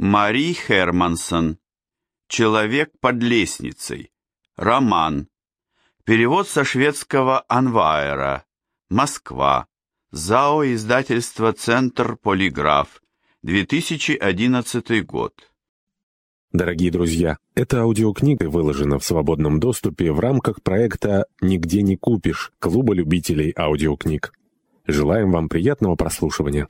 Мари Хермансон. Человек под лестницей. Роман. Перевод со шведского Анваера. Москва. ЗАО издательство «Центр Полиграф». 2011 год. Дорогие друзья, эта аудиокнига выложена в свободном доступе в рамках проекта «Нигде не купишь» Клуба любителей аудиокниг. Желаем вам приятного прослушивания.